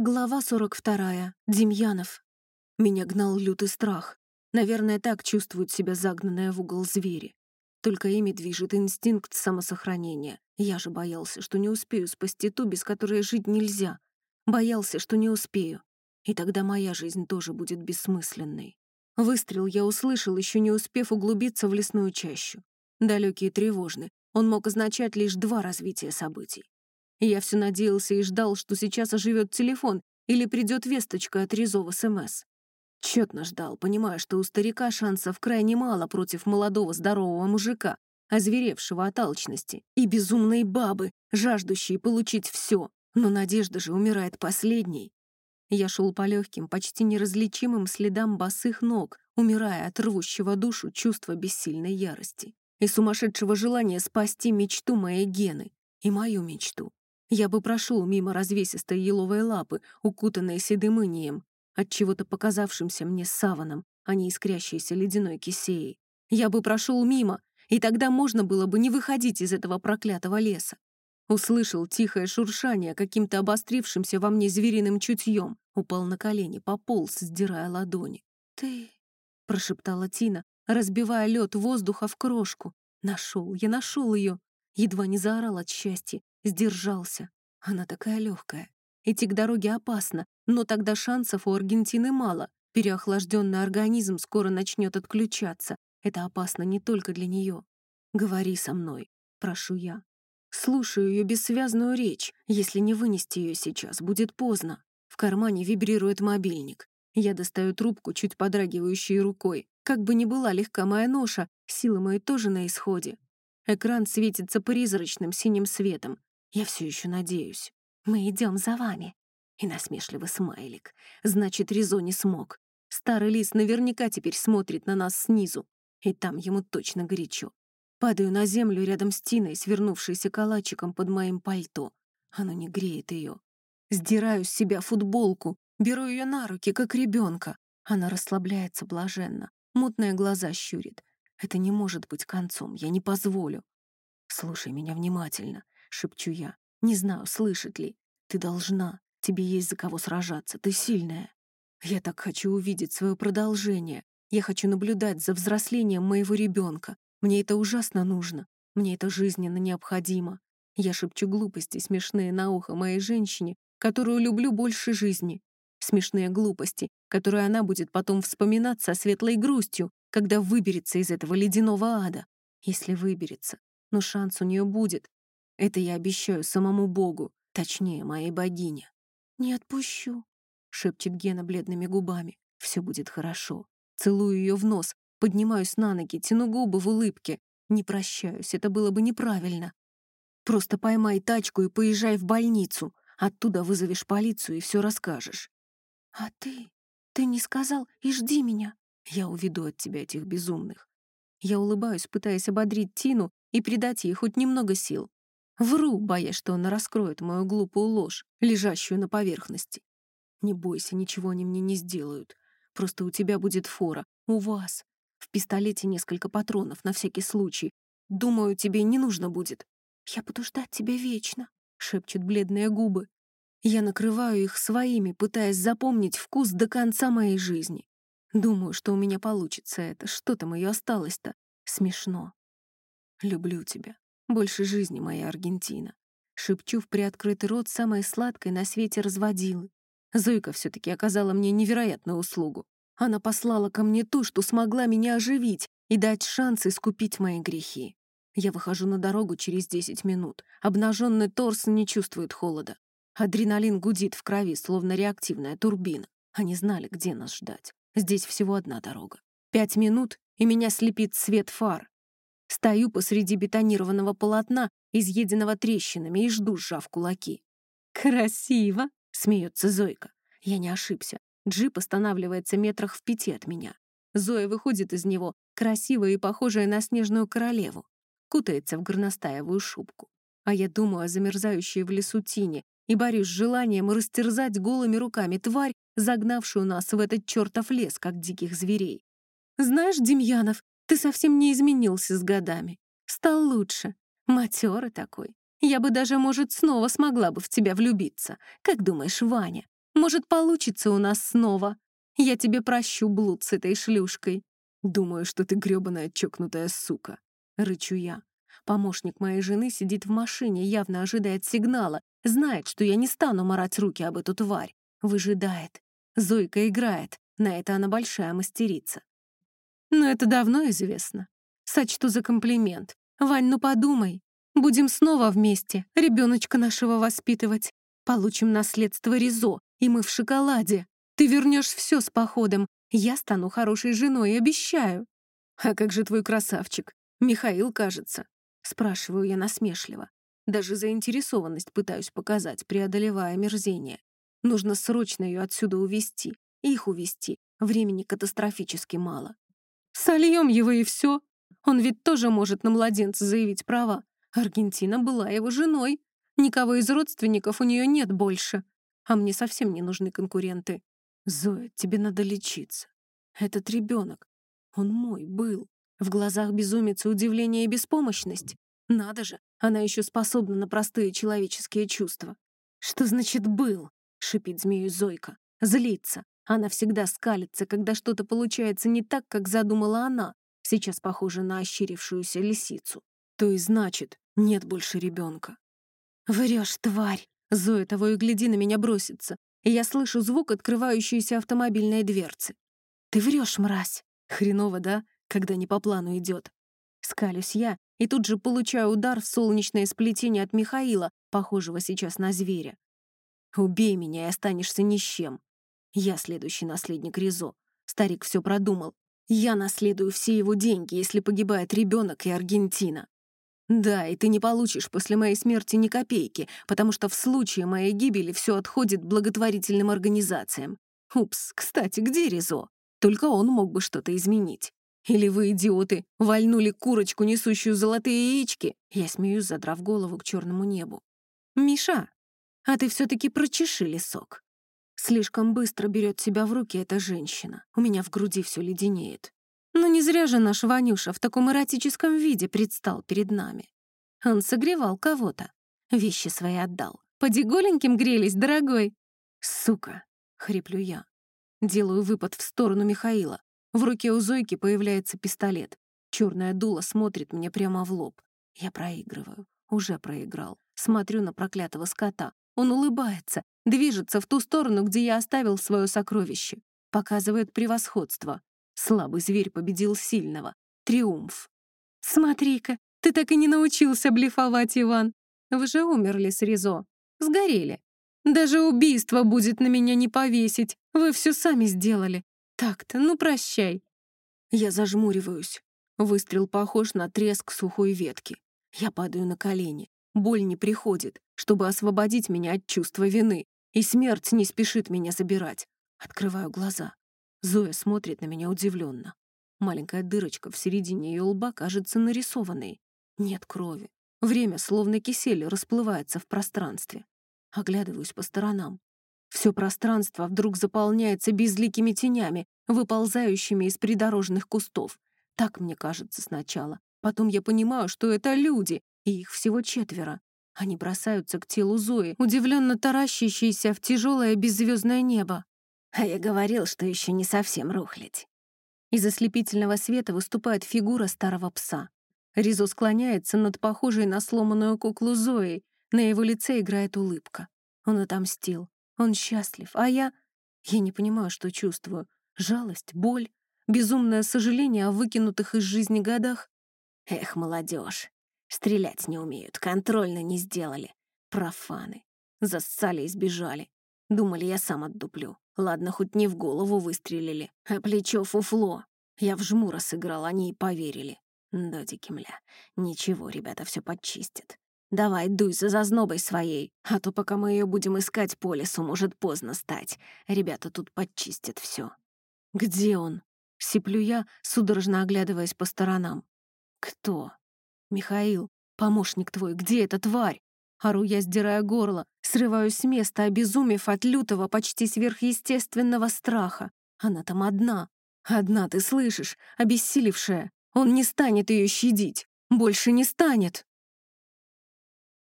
Глава 42. Демьянов. Меня гнал лютый страх. Наверное, так чувствуют себя загнанные в угол звери. Только ими движет инстинкт самосохранения. Я же боялся, что не успею спасти ту, без которой жить нельзя. Боялся, что не успею. И тогда моя жизнь тоже будет бессмысленной. Выстрел я услышал, еще не успев углубиться в лесную чащу. Далекий и тревожный. Он мог означать лишь два развития событий. Я все надеялся и ждал, что сейчас оживет телефон или придет весточка от Резова СМС. Тщетно ждал, понимая, что у старика шансов крайне мало против молодого здорового мужика, озверевшего от алчности, и безумной бабы, жаждущей получить все. Но надежда же умирает последней. Я шел по легким, почти неразличимым следам босых ног, умирая от рвущего душу чувства бессильной ярости и сумасшедшего желания спасти мечту моей Гены и мою мечту. Я бы прошел мимо развесистой еловой лапы, укутанной седым инием, от чего-то показавшимся мне саваном, а не искрящейся ледяной кисеей. Я бы прошел мимо, и тогда можно было бы не выходить из этого проклятого леса. Услышал тихое шуршание каким-то обострившимся во мне звериным чутьем, упал на колени, пополз, сдирая ладони. «Ты...» — прошептала Тина, разбивая лед воздуха в крошку. «Нашел, я нашел ее!» Едва не заорал от счастья, Сдержался. Она такая легкая. Идти к дороге опасно, но тогда шансов у Аргентины мало. Переохлажденный организм скоро начнет отключаться. Это опасно не только для нее. Говори со мной, прошу я. Слушаю ее бессвязную речь. Если не вынести ее сейчас, будет поздно. В кармане вибрирует мобильник. Я достаю трубку, чуть подрагивающей рукой. Как бы ни была легка моя ноша, силы мои тоже на исходе. Экран светится призрачным синим светом. Я все еще надеюсь. Мы идем за вами. И насмешливый смайлик. Значит, Ризо не смог. Старый лис наверняка теперь смотрит на нас снизу. И там ему точно горячо. Падаю на землю рядом с Тиной, свернувшейся калачиком под моим пальто. Оно не греет ее. Сдираю с себя футболку, беру ее на руки, как ребенка. Она расслабляется блаженно. Мутные глаза щурит. Это не может быть концом, я не позволю. Слушай меня внимательно. — шепчу я. «Не знаю, слышит ли. Ты должна. Тебе есть за кого сражаться. Ты сильная. Я так хочу увидеть свое продолжение. Я хочу наблюдать за взрослением моего ребенка. Мне это ужасно нужно. Мне это жизненно необходимо. Я шепчу глупости, смешные на ухо моей женщине, которую люблю больше жизни. Смешные глупости, которые она будет потом вспоминать со светлой грустью, когда выберется из этого ледяного ада. Если выберется. Но шанс у нее будет, это я обещаю самому Богу, точнее, моей богине. «Не отпущу», — шепчет Гена бледными губами. «Все будет хорошо». Целую ее в нос, поднимаюсь на ноги, тяну губы в улыбке. Не прощаюсь, это было бы неправильно. Просто поймай тачку и поезжай в больницу. Оттуда вызовешь полицию и все расскажешь. А ты? Ты не сказал и жди меня. Я уведу от тебя этих безумных. Я улыбаюсь, пытаясь ободрить Тину и придать ей хоть немного сил. Вру, боясь, что она раскроет мою глупую ложь, лежащую на поверхности. Не бойся, ничего они мне не сделают. Просто у тебя будет фора. У вас. В пистолете несколько патронов на всякий случай. Думаю, тебе не нужно будет. Я буду ждать тебя вечно, шепчут бледные губы. Я накрываю их своими, пытаясь запомнить вкус до конца моей жизни. Думаю, что у меня получится это. Что там ее осталось-то? Смешно. Люблю тебя. Больше жизни, моя Аргентина. Шепчу в приоткрытый рот самой сладкой на свете разводилы. Зойка все-таки оказала мне невероятную услугу. Она послала ко мне ту, что смогла меня оживить и дать шанс искупить мои грехи. Я выхожу на дорогу через 10 минут. Обнаженный торс не чувствует холода. Адреналин гудит в крови, словно реактивная турбина. Они знали, где нас ждать. Здесь всего одна дорога. Пять минут, и меня слепит свет фар. Стою посреди бетонированного полотна, изъеденного трещинами, и жду, сжав кулаки. «Красиво!» — смеется Зойка. Я не ошибся. Джип останавливается метрах в пяти от меня. Зоя выходит из него, красивая и похожая на снежную королеву. Кутается в горностаевую шубку. А я думаю о замерзающей в лесу тине и борюсь с желанием растерзать голыми руками тварь, загнавшую нас в этот чертов лес, как диких зверей. «Знаешь, Демьянов, ты совсем не изменился с годами. Стал лучше. Матерый такой. Я бы даже, может, снова смогла бы в тебя влюбиться. Как думаешь, Ваня? Может, получится у нас снова. Я тебе прощу блуд с этой шлюшкой. Думаю, что ты грёбаная чокнутая сука. Рычу я. Помощник моей жены сидит в машине, явно ожидает сигнала, знает, что я не стану марать руки об эту тварь. Выжидает. Зойка играет. На это она большая мастерица. Но это давно известно. Сочту за комплимент. Вань, ну подумай. Будем снова вместе, ребеночка нашего воспитывать. Получим наследство Ризо, и мы в шоколаде. Ты вернешь все с походом. Я стану хорошей женой, обещаю. А как же твой красавчик? Михаил, кажется. Спрашиваю я насмешливо. Даже заинтересованность пытаюсь показать, преодолевая мерзение. Нужно срочно ее отсюда увести, их увести. Времени катастрофически мало. Сольем его и все. Он ведь тоже может на младенца заявить права. Аргентина была его женой. Никого из родственников у нее нет больше. А мне совсем не нужны конкуренты. Зоя, тебе надо лечиться. Этот ребенок, он мой был. В глазах безумицы удивление и беспомощность. Надо же, она еще способна на простые человеческие чувства. «Что значит «был»?» — шипит змею Зойка. Злится. Она всегда скалится, когда что-то получается не так, как задумала она, сейчас похожа на ощерившуюся лисицу. То и значит, нет больше ребенка. Врешь, тварь! Зоя того и гляди на меня бросится, и я слышу звук открывающейся автомобильной дверцы. Ты врешь, мразь! Хреново, да, когда не по плану идет. Скалюсь я, и тут же получаю удар в солнечное сплетение от Михаила, похожего сейчас на зверя. Убей меня и останешься ни с чем. Я следующий наследник Ризо. Старик все продумал. Я наследую все его деньги, если погибает ребенок и Аргентина. Да, и ты не получишь после моей смерти ни копейки, потому что в случае моей гибели все отходит благотворительным организациям. Упс, кстати, где Ризо? Только он мог бы что-то изменить. Или вы, идиоты, вальнули курочку, несущую золотые яички? Я смеюсь, задрав голову к черному небу. Миша, а ты все-таки прочеши лесок. Слишком быстро берет себя в руки эта женщина. У меня в груди все леденеет. Но не зря же наш Ванюша в таком эротическом виде предстал перед нами. Он согревал кого-то, вещи свои отдал. Поди голеньким грелись, дорогой. Сука, хриплю я. Делаю выпад в сторону Михаила. В руке у Зойки появляется пистолет. Черная дула смотрит мне прямо в лоб. Я проигрываю. Уже проиграл. Смотрю на проклятого скота. Он улыбается, движется в ту сторону, где я оставил свое сокровище. Показывает превосходство. Слабый зверь победил сильного. Триумф. «Смотри-ка, ты так и не научился блефовать, Иван. Вы же умерли с Ризо. Сгорели. Даже убийство будет на меня не повесить. Вы все сами сделали. Так-то, ну прощай». Я зажмуриваюсь. Выстрел похож на треск сухой ветки. Я падаю на колени. Боль не приходит, чтобы освободить меня от чувства вины, и смерть не спешит меня забирать. Открываю глаза. Зоя смотрит на меня удивленно. Маленькая дырочка в середине ее лба кажется нарисованной. Нет крови. Время, словно кисель, расплывается в пространстве. Оглядываюсь по сторонам. Все пространство вдруг заполняется безликими тенями, выползающими из придорожных кустов. Так мне кажется сначала. Потом я понимаю, что это люди, и их всего четверо. Они бросаются к телу Зои, удивленно таращащиеся в тяжелое беззвездное небо. А я говорил, что еще не совсем рухлядь. Из ослепительного света выступает фигура старого пса. Ризо склоняется над похожей на сломанную куклу Зоей. На его лице играет улыбка. Он отомстил. Он счастлив. А я... Я не понимаю, что чувствую. Жалость, боль, безумное сожаление о выкинутых из жизни годах. Эх, молодежь, стрелять не умеют, контрольно не сделали. Профаны. Зассали и сбежали. Думали, я сам отдуплю. Ладно, хоть не в голову выстрелили, а плечо фуфло. Я в жмура сыграл, они и поверили. Додики, мля. Ничего, ребята все подчистят. Давай, дуй за зазнобой своей, а то пока мы ее будем искать по лесу, может поздно стать. Ребята тут подчистят все. Где он? Сиплю я, судорожно оглядываясь по сторонам. Кто? Михаил, помощник твой, где эта тварь? Ору я, сдирая горло, срываюсь с места, обезумев от лютого, почти сверхъестественного страха. Она там одна. Одна, ты слышишь, обессилевшая. Он не станет ее щадить. Больше не станет.